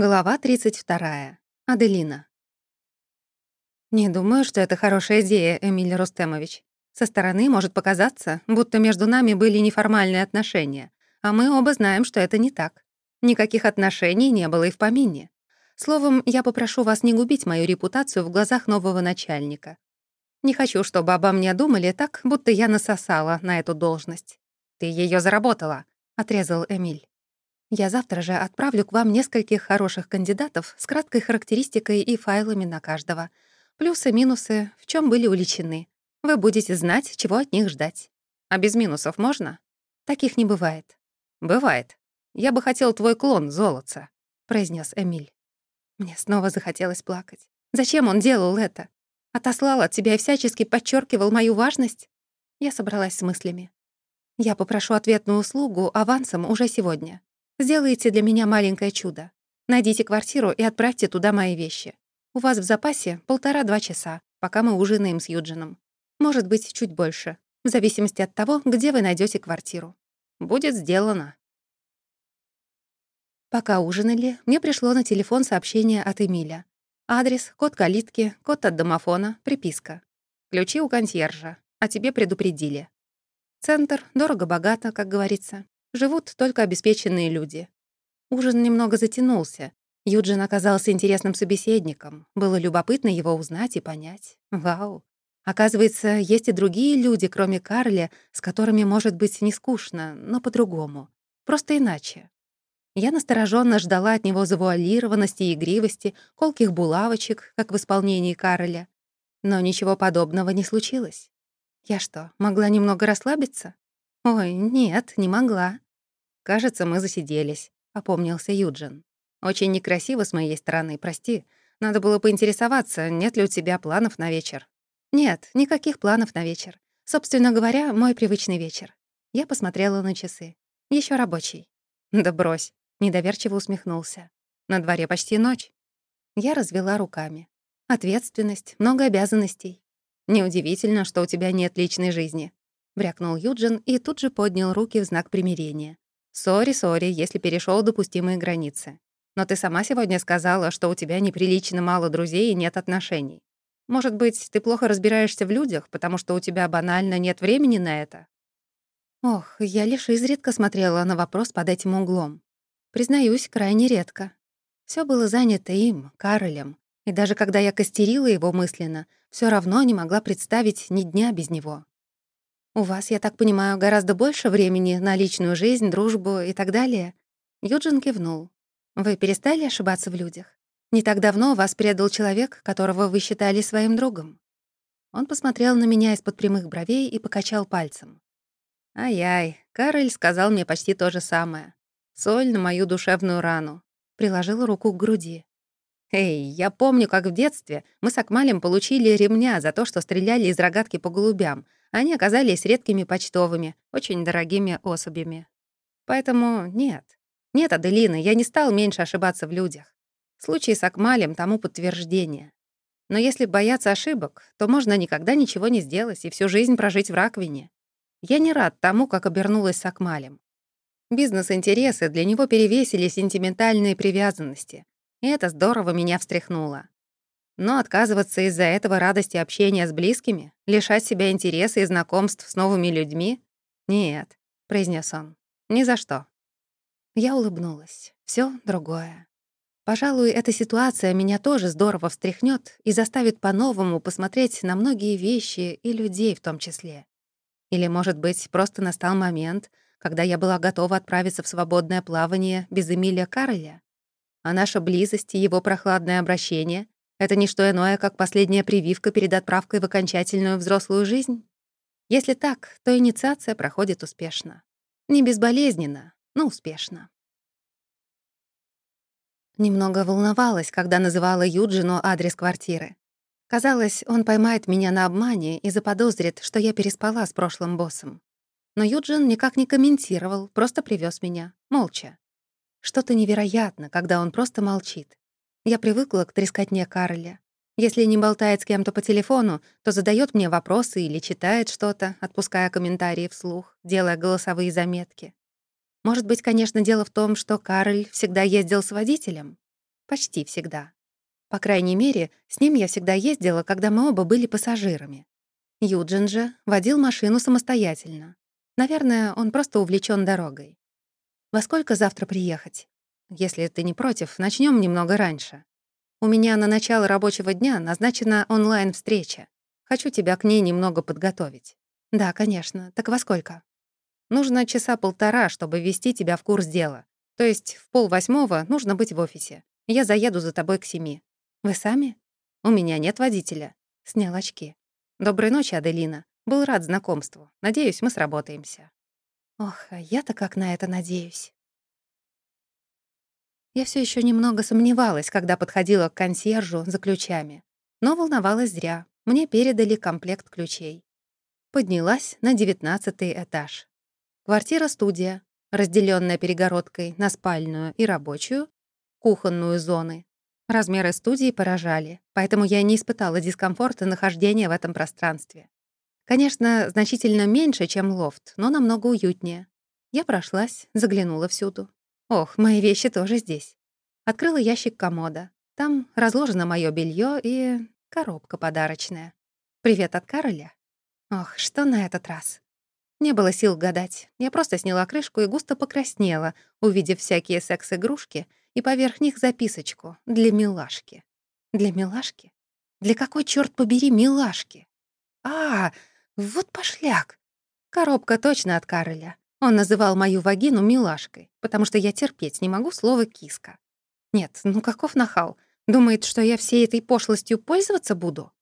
Глава 32. Аделина. «Не думаю, что это хорошая идея, Эмиль Рустемович. Со стороны может показаться, будто между нами были неформальные отношения, а мы оба знаем, что это не так. Никаких отношений не было и в помине. Словом, я попрошу вас не губить мою репутацию в глазах нового начальника. Не хочу, чтобы обо мне думали так, будто я насосала на эту должность. Ты ее заработала», — отрезал Эмиль. Я завтра же отправлю к вам нескольких хороших кандидатов с краткой характеристикой и файлами на каждого. Плюсы, минусы, в чем были уличены. Вы будете знать, чего от них ждать. А без минусов можно? Таких не бывает. Бывает. Я бы хотел твой клон, золотца, произнес Эмиль. Мне снова захотелось плакать. Зачем он делал это? Отослал от тебя и всячески подчеркивал мою важность? Я собралась с мыслями. Я попрошу ответную услугу авансом уже сегодня. Сделайте для меня маленькое чудо. Найдите квартиру и отправьте туда мои вещи. У вас в запасе полтора-два часа, пока мы ужинаем с Юджином. Может быть, чуть больше, в зависимости от того, где вы найдете квартиру. Будет сделано. Пока ужинали, мне пришло на телефон сообщение от Эмиля. Адрес, код калитки, код от домофона, приписка. Ключи у консьержа, а тебе предупредили. Центр, дорого-богато, как говорится. Живут только обеспеченные люди. Ужин немного затянулся. Юджин оказался интересным собеседником. Было любопытно его узнать и понять. Вау. Оказывается, есть и другие люди, кроме Карля, с которыми может быть не скучно, но по-другому. Просто иначе. Я настороженно ждала от него завуалированности и игривости, колких булавочек, как в исполнении Карля. Но ничего подобного не случилось. Я что, могла немного расслабиться? «Ой, нет, не могла». «Кажется, мы засиделись», — опомнился Юджин. «Очень некрасиво с моей стороны, прости. Надо было поинтересоваться, нет ли у тебя планов на вечер». «Нет, никаких планов на вечер. Собственно говоря, мой привычный вечер». Я посмотрела на часы. Еще рабочий». «Да брось», — недоверчиво усмехнулся. «На дворе почти ночь». Я развела руками. «Ответственность, много обязанностей. Неудивительно, что у тебя нет личной жизни брякнул Юджин и тут же поднял руки в знак примирения. «Сори, сори, если перешел допустимые границы. Но ты сама сегодня сказала, что у тебя неприлично мало друзей и нет отношений. Может быть, ты плохо разбираешься в людях, потому что у тебя банально нет времени на это?» Ох, я лишь изредка смотрела на вопрос под этим углом. Признаюсь, крайне редко. Все было занято им, Каролем, и даже когда я костерила его мысленно, все равно не могла представить ни дня без него. «У вас, я так понимаю, гораздо больше времени на личную жизнь, дружбу и так далее?» Юджин кивнул. «Вы перестали ошибаться в людях? Не так давно вас предал человек, которого вы считали своим другом». Он посмотрел на меня из-под прямых бровей и покачал пальцем. «Ай-яй, Кароль сказал мне почти то же самое. Соль на мою душевную рану». Приложил руку к груди. «Эй, я помню, как в детстве мы с Акмалем получили ремня за то, что стреляли из рогатки по голубям, они оказались редкими почтовыми, очень дорогими особями. Поэтому нет. Нет, Аделина, я не стал меньше ошибаться в людях. Случай с Акмалем тому подтверждение. Но если бояться ошибок, то можно никогда ничего не сделать и всю жизнь прожить в раковине. Я не рад тому, как обернулась с Акмалем. Бизнес-интересы для него перевесили сентиментальные привязанности. И это здорово меня встряхнуло. Но отказываться из-за этого радости общения с близкими, лишать себя интереса и знакомств с новыми людьми — нет, — произнес он, — ни за что. Я улыбнулась. Все другое. Пожалуй, эта ситуация меня тоже здорово встряхнет и заставит по-новому посмотреть на многие вещи и людей в том числе. Или, может быть, просто настал момент, когда я была готова отправиться в свободное плавание без Эмилия Карреля, а наша близость и его прохладное обращение это не что иное, как последняя прививка перед отправкой в окончательную взрослую жизнь? Если так, то инициация проходит успешно. Не безболезненно, но успешно. Немного волновалась, когда называла Юджину адрес квартиры. Казалось, он поймает меня на обмане и заподозрит, что я переспала с прошлым боссом. Но Юджин никак не комментировал, просто привез меня, молча. Что-то невероятно, когда он просто молчит. Я привыкла к трескотне Карля. Если не болтает с кем-то по телефону, то задает мне вопросы или читает что-то, отпуская комментарии вслух, делая голосовые заметки. Может быть, конечно, дело в том, что Карль всегда ездил с водителем. Почти всегда. По крайней мере, с ним я всегда ездила, когда мы оба были пассажирами. Юджин же водил машину самостоятельно. Наверное, он просто увлечен дорогой. «Во сколько завтра приехать? Если ты не против, начнем немного раньше. У меня на начало рабочего дня назначена онлайн-встреча. Хочу тебя к ней немного подготовить». «Да, конечно. Так во сколько?» «Нужно часа полтора, чтобы ввести тебя в курс дела. То есть в полвосьмого нужно быть в офисе. Я заеду за тобой к семи. Вы сами? У меня нет водителя. Снял очки. Доброй ночи, Аделина. Был рад знакомству. Надеюсь, мы сработаемся. Ох, а я-то как на это надеюсь. Я все еще немного сомневалась, когда подходила к консьержу за ключами. Но волновалась зря. Мне передали комплект ключей. Поднялась на девятнадцатый этаж. Квартира-студия, разделенная перегородкой на спальную и рабочую, кухонную зоны. Размеры студии поражали, поэтому я не испытала дискомфорта нахождения в этом пространстве. Конечно, значительно меньше, чем лофт, но намного уютнее. Я прошлась, заглянула всюду. Ох, мои вещи тоже здесь. Открыла ящик комода. Там разложено мое белье и коробка подарочная. Привет от Кароля. Ох, что на этот раз? Не было сил гадать. Я просто сняла крышку и густо покраснела, увидев всякие секс-игрушки и поверх них записочку «Для милашки». Для милашки? Для какой, черт побери, милашки? А, вот пошляк. Коробка точно от Кароля. Он называл мою вагину милашкой, потому что я терпеть не могу слово «киска». Нет, ну каков нахал? Думает, что я всей этой пошлостью пользоваться буду?